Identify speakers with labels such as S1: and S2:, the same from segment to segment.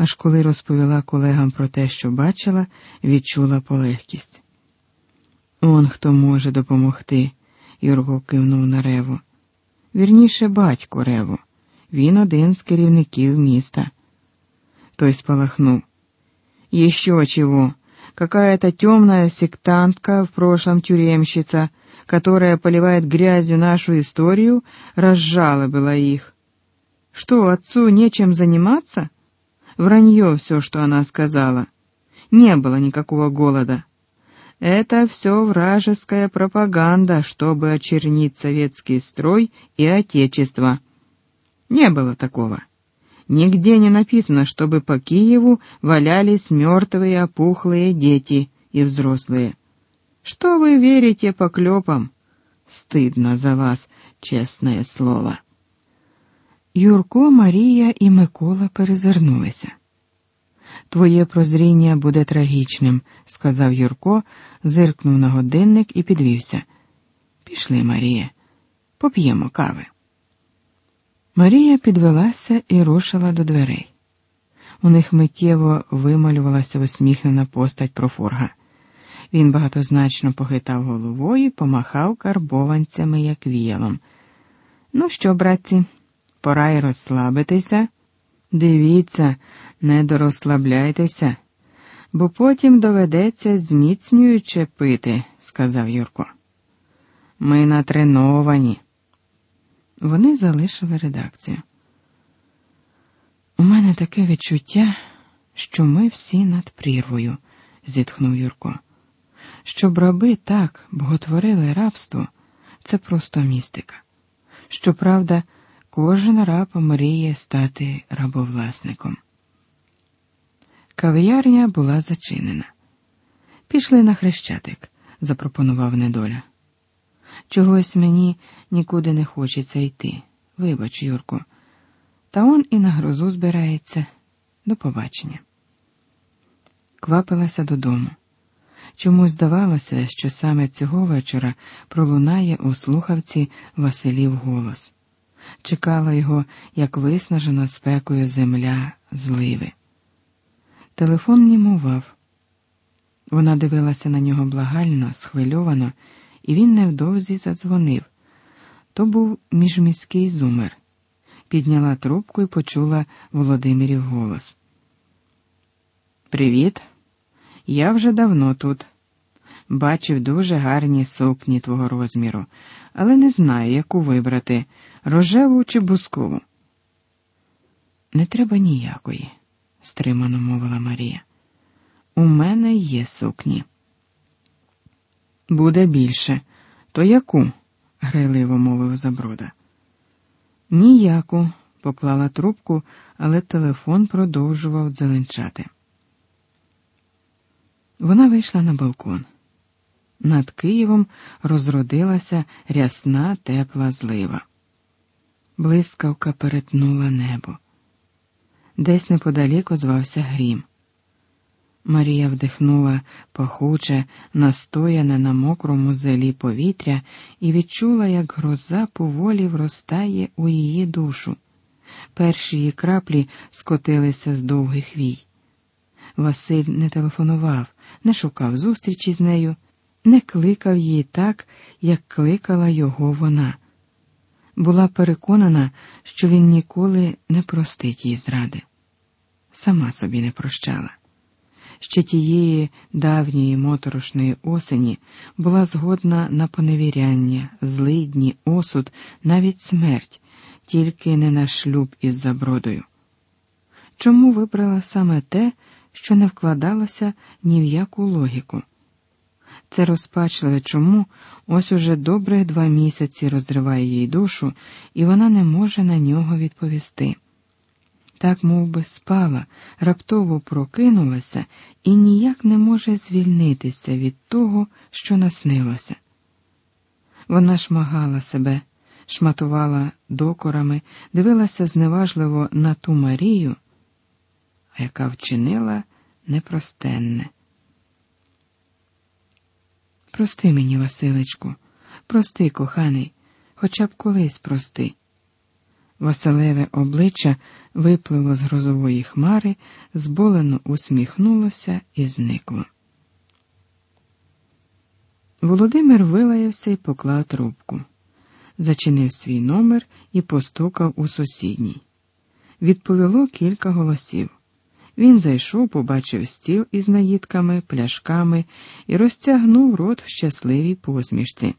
S1: аж коли розповіла колегам про те, що бачила, відчула полегкість. Он хто може допомогти, Юрко кивнув на реву. Вірніше, батько реву. Він один з керівників міста. Той спалахнув. Еще чего? Какая-то темная сектантка, в прошлом тюремщица, которая поливает грязью нашу историю, разжалобила их. Что, отцу нечем заниматься? Вранье все, что она сказала. Не было никакого голода. Это все вражеская пропаганда, чтобы очернить советский строй и отечество. Не было такого. Нигде не написано, чтобы по Киеву валялись мертвые опухлые дети и взрослые. Что вы верите поклепам? Стыдно за вас, чесне слово.
S2: Юрко, Марія і Микола перезирнулися. Твоє прозріння буде трагічним, сказав Юрко, зиркнув на годинник і підвівся. Пішли, Марія, поп'ємо кави. Марія підвелася і рушила до дверей. У них миттєво вималювалася усміхнена постать профорга. Він багатозначно похитав головою помахав карбованцями, як віялом. Ну що, братці, пора й розслабитися. Дивіться, не дорозслабляйтеся, бо потім доведеться зміцнююче пити, сказав Юрко. Ми натреновані. Вони залишили редакцію. У мене таке відчуття, що ми всі над прірвою, зітхнув Юрко. Щоб раби так боготворили рабство, це просто містика. Щоправда, кожен раб мріє стати рабовласником. Кав'ярня була зачинена. Пішли на хрещатик, запропонував недоля. Чогось мені нікуди не хочеться йти. Вибач, Юрко. Та он і на грозу збирається. До побачення. Квапилася додому. Чомусь здавалося, що саме цього вечора пролунає у слухавці Василів голос. Чекала його, як виснажена спекою земля зливи. Телефон німував. Вона дивилася на нього благально, схвильовано і він невдовзі задзвонив. То був міжміський зумер. Підняла трубку і почула Володимирів голос. Привіт. Я вже давно тут. Бачив дуже гарні сукні твого розміру, але не знаю, яку вибрати рожеву чи бускову. Не треба ніякої, стримано мовила Марія. У мене є сукні. Буде більше. То яку? грайливо мовив Заброда. Ніяку, поклала трубку, але телефон продовжував дзеленчати. Вона вийшла на балкон. Над Києвом розродилася рясна тепла злива. Блискавка перетнула небо. Десь неподалік озвався грім. Марія вдихнула пахуче, настояне на мокрому зелі повітря і відчула, як гроза поволі вростає у її душу. Перші її краплі скотилися з довгих вій. Василь не телефонував, не шукав зустрічі з нею, не кликав її так, як кликала його вона. Була переконана, що він ніколи не простить їй зради. Сама собі не прощала ще тієї давньої моторошної осені була згодна на поневіряння, злидні, осуд, навіть смерть, тільки не на шлюб із забродою. Чому вибрала саме те, що не вкладалося ні в яку логіку? Це розпачливе чому ось уже добрих два місяці розриває їй душу, і вона не може на нього відповісти так мов би, спала, раптово прокинулася і ніяк не може звільнитися від того, що наснилося. Вона шмагала себе, шматувала докорами, дивилася зневажливо на ту Марію, яка вчинила непростенне. Прости мені, Василечку, прости, коханий, хоча б колись прости. Василеве обличчя випливло з грозової хмари, зболено усміхнулося і зникло. Володимир вилаявся і поклав трубку, зачинив свій номер і постукав у сусідній. Відповіло кілька голосів. Він зайшов, побачив стіл із наїдками, пляшками і розтягнув рот в щасливій посмішці.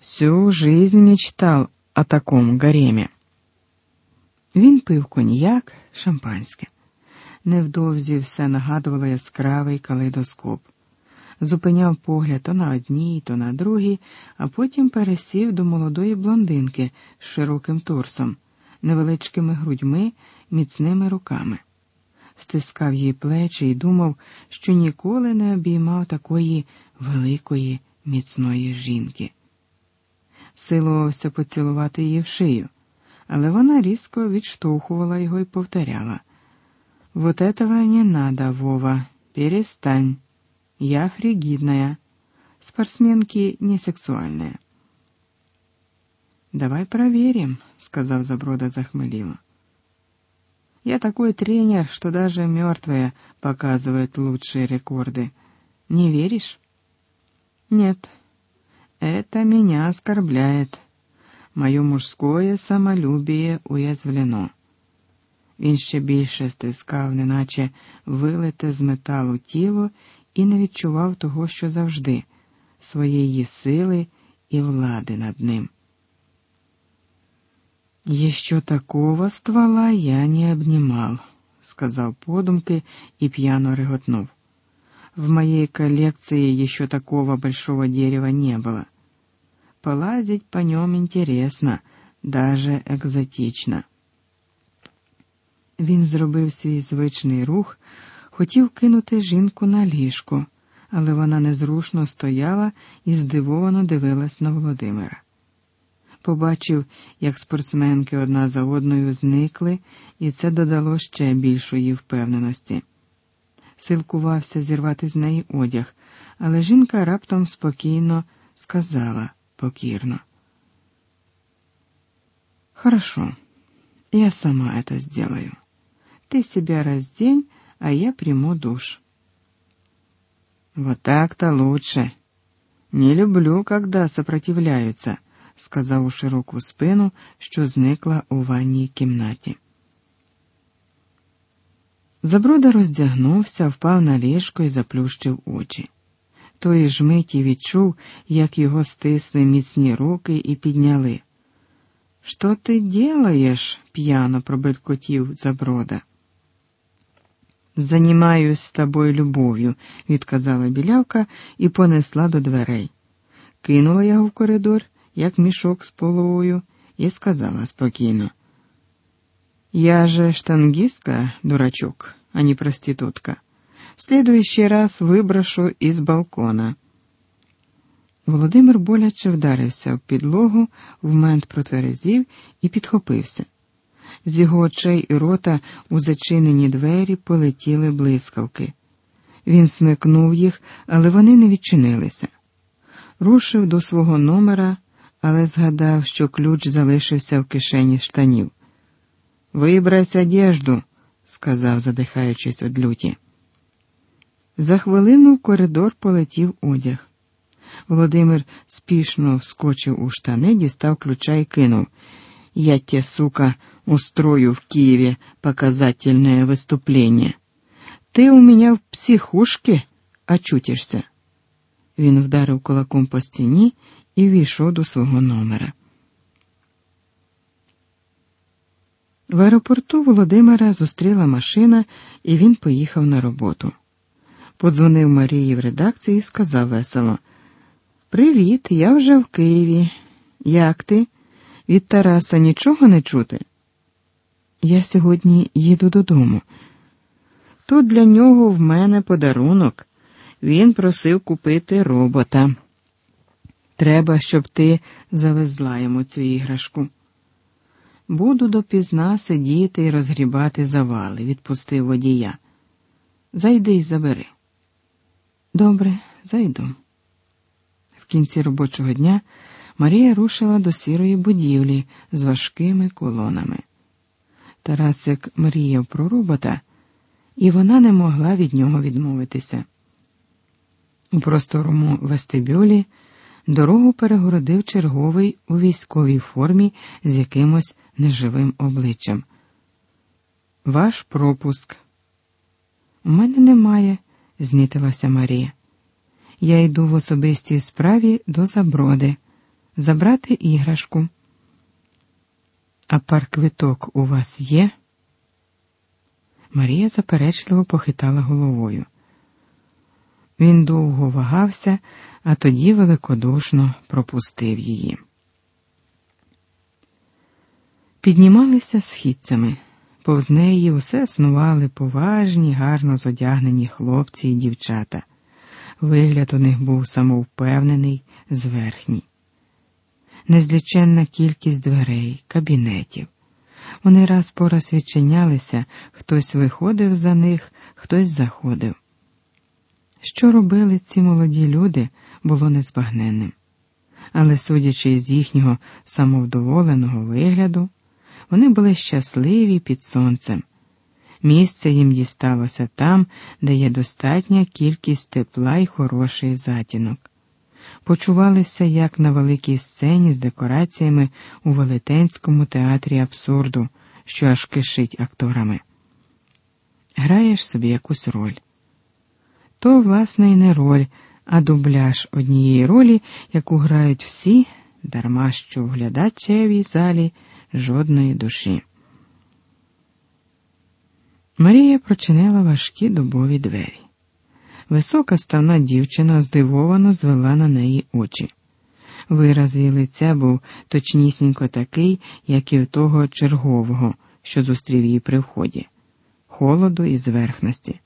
S2: Всю жизнь мечтал о такому гаремі. Він пив коньяк, шампанське. Невдовзі все нагадувало яскравий калейдоскоп. Зупиняв погляд то на одній, то на другій, а потім пересів до молодої блондинки з широким торсом, невеличкими грудьми, міцними руками. Стискав її плечі і думав, що ніколи не обіймав такої великої, міцної жінки. Силувався поцілувати її в шию але вона різко відштовхувала його і повторяла. «Вот этого не надо, Вова, перестань. Я фригидная, спортсменки не сексуальные». «Давай проверим», — сказав Заброда захмелило. «Я такой тренер, что даже мертвые показывают лучшие рекорды. Не веришь?» «Нет, это меня оскорбляет» моє мужське самолюбіє уязвлено. Він ще більше стискав, неначе вилите з металу тіло, і не відчував того, що завжди, своєї сили і влади над ним. Еще такого ствола я не обнимал, сказав подумки і пьяно реготнув. В моей коллекции еще такого большого дерева не было. Полазить по нем интересно, даже екзотично. Він зробив свій звичний рух, хотів кинути жінку на ліжко, але вона незрушно стояла і здивовано дивилась на Володимира. Побачив, як спортсменки одна за одною зникли, і це додало ще більшої впевненості. Силкувався зірвати з неї одяг, але жінка раптом спокійно сказала покірно. Хорошо, я сама это сделаю. Ты себя раздень, а я приму душ. Вот так-то лучше. Не люблю, когда сопротивляются, сказав у широку спину, що зникла у ванній кімнаті. Заброда роздягнувся, впав на ліжко і заплющив очі. Тої ж миті відчув, як його стисли міцні руки і підняли. Що ти ділаєш? п'яно пробелькотів заброда. Занімаюсь з тобою любов'ю, відказала білявка і понесла до дверей. Кинула його в коридор, як мішок з половою, і сказала спокійно. Я же штангістка, дурачок, а не проститутка следующий раз виброшу із балкона. Володимир боляче вдарився в підлогу, в мент протверезів і підхопився. З його очей і рота у зачинені двері полетіли блискавки. Він смикнув їх, але вони не відчинилися. Рушив до свого номера, але згадав, що ключ залишився в кишені штанів. Вибрась одежду, сказав, задихаючись од люті. За хвилину в коридор полетів одяг. Володимир спішно вскочив у штани, дістав ключа і кинув. Я те, сука, устрою в Киеве показательное выступление. Ти у мене в психушке очутишся. Він вдарив кулаком по стіні і війшов до свого номера. В аеропорту Володимира зустріла машина, і він поїхав на роботу подзвонив Марії в редакцію і сказав весело: Привіт, я вже в Києві. Як ти? Від Тараса нічого не чути? Я сьогодні їду додому. Тут для нього в мене подарунок. Він просив купити робота. Треба, щоб ти завезла йому цю іграшку. Буду допізна сидіти і розгрібати завали, відпустив водія. Зайди й забери. Добре, зайду. В кінці робочого дня Марія рушила до сірої будівлі з важкими колонами. Тарасик мріяв про робота, і вона не могла від нього відмовитися. У просторому вестибюлі дорогу перегородив черговий у військовій формі з якимось неживим обличчям. Ваш пропуск. У мене немає, знітилася Марія. Я йду в особистій справі до заброди, забрати іграшку. А парквиток у вас є? Марія заперечливо похитала головою. Він довго вагався, а тоді великодушно пропустив її. Піднімалися східцями. Повз неї усе снували поважні, гарно зодягнені хлопці і дівчата. Вигляд у них був самовпевнений, зверхній. Незліченна кількість дверей, кабінетів. Вони раз по раз відчинялися, хтось виходив за них, хтось заходив. Що робили ці молоді люди, було незбагненним. Але, судячи з їхнього самовдоволеного вигляду, вони були щасливі під сонцем. Місце їм дісталося там, де є достатня кількість тепла і хороший затінок. Почувалися як на великій сцені з декораціями у велетенському театрі абсурду, що аж кишить акторами. Граєш собі якусь роль. То, власне, і не роль, а дубляж однієї ролі, яку грають всі, дарма що в глядачевій залі жодної душі. Марія прочинила важкі дубові двері. Висока ставна дівчина здивовано звела на неї очі. Вираз її лиця був точнісінько такий, як і в того чергового, що зустрів її при вході, холоду і зверхності.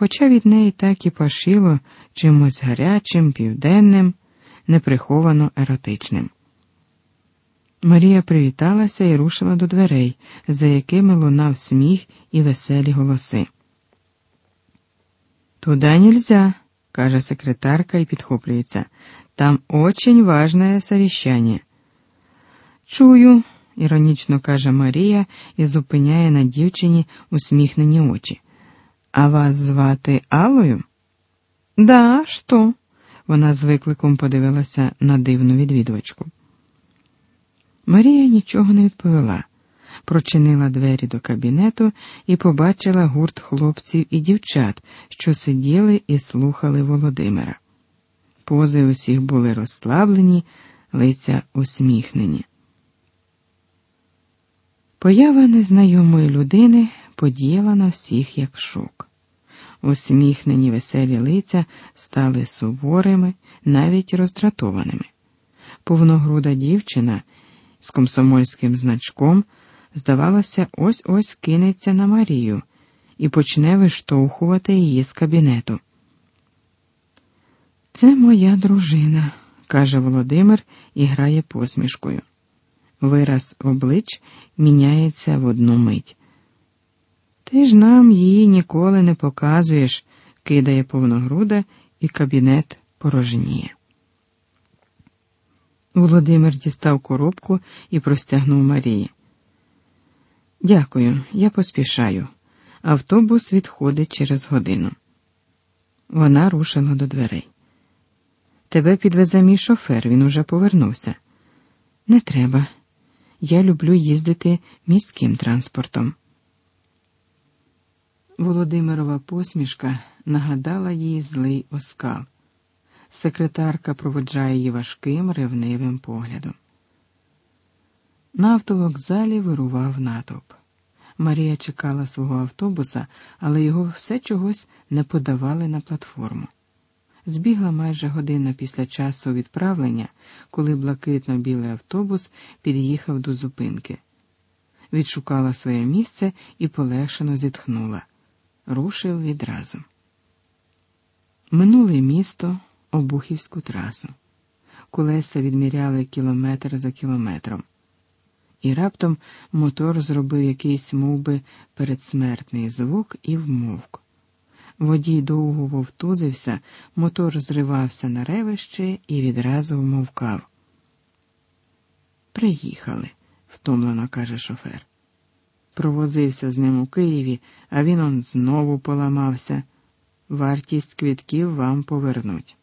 S2: Хоча від неї так і пашило чимось гарячим, південним, неприховано еротичним. Марія привіталася і рушила до дверей, за якими лунав сміх і веселі голоси. Туда нельзя, каже секретарка і підхоплюється. Там очень важное совещание. Чую, іронічно каже Марія і зупиняє на дівчині усміхнені очі. А вас звати Аллою? Да, що? Вона з викликом подивилася на дивну відвідувачку. Марія нічого не відповіла, прочинила двері до кабінету і побачила гурт хлопців і дівчат, що сиділи і слухали Володимира. Пози усіх були розслаблені, лиця усміхнені. Поява незнайомої людини подіяла на всіх як шок. Усміхнені веселі лиця стали суворими, навіть роздратованими. Повногруда дівчина з комсомольським значком, здавалося, ось ось кинеться на Марію і почне виштовхувати її з кабінету. Це моя дружина, каже Володимир і грає посмішкою. Вираз облич міняється в одну мить. Ти ж нам її ніколи не показуєш, кидає повногруда, і кабінет порожніє. Володимир дістав коробку і простягнув Марії. Дякую, я поспішаю. Автобус відходить через годину. Вона рушила до дверей. Тебе підвезе мій шофер, він уже повернувся. Не треба. Я люблю їздити міським транспортом. Володимирова посмішка нагадала їй злий оскал. Секретарка проводжає її важким ревнивим поглядом. На автовокзалі вирував натовп. Марія чекала свого автобуса, але його все чогось не подавали на платформу. Збігла майже година після часу відправлення, коли блакитно-білий автобус під'їхав до зупинки. Відшукала своє місце і полегшено зітхнула. Рушив відразу. Минуле місто. Обухівську трасу. Колеса відміряли кілометр за кілометром. І раптом мотор зробив якийсь мов би, передсмертний звук і вмовк. Водій довго вовтузився, мотор зривався на ревище і відразу вмовкав. Приїхали, втомлено каже шофер. Провозився з ним у Києві, а він он знову поламався. Вартість квітків вам повернуть.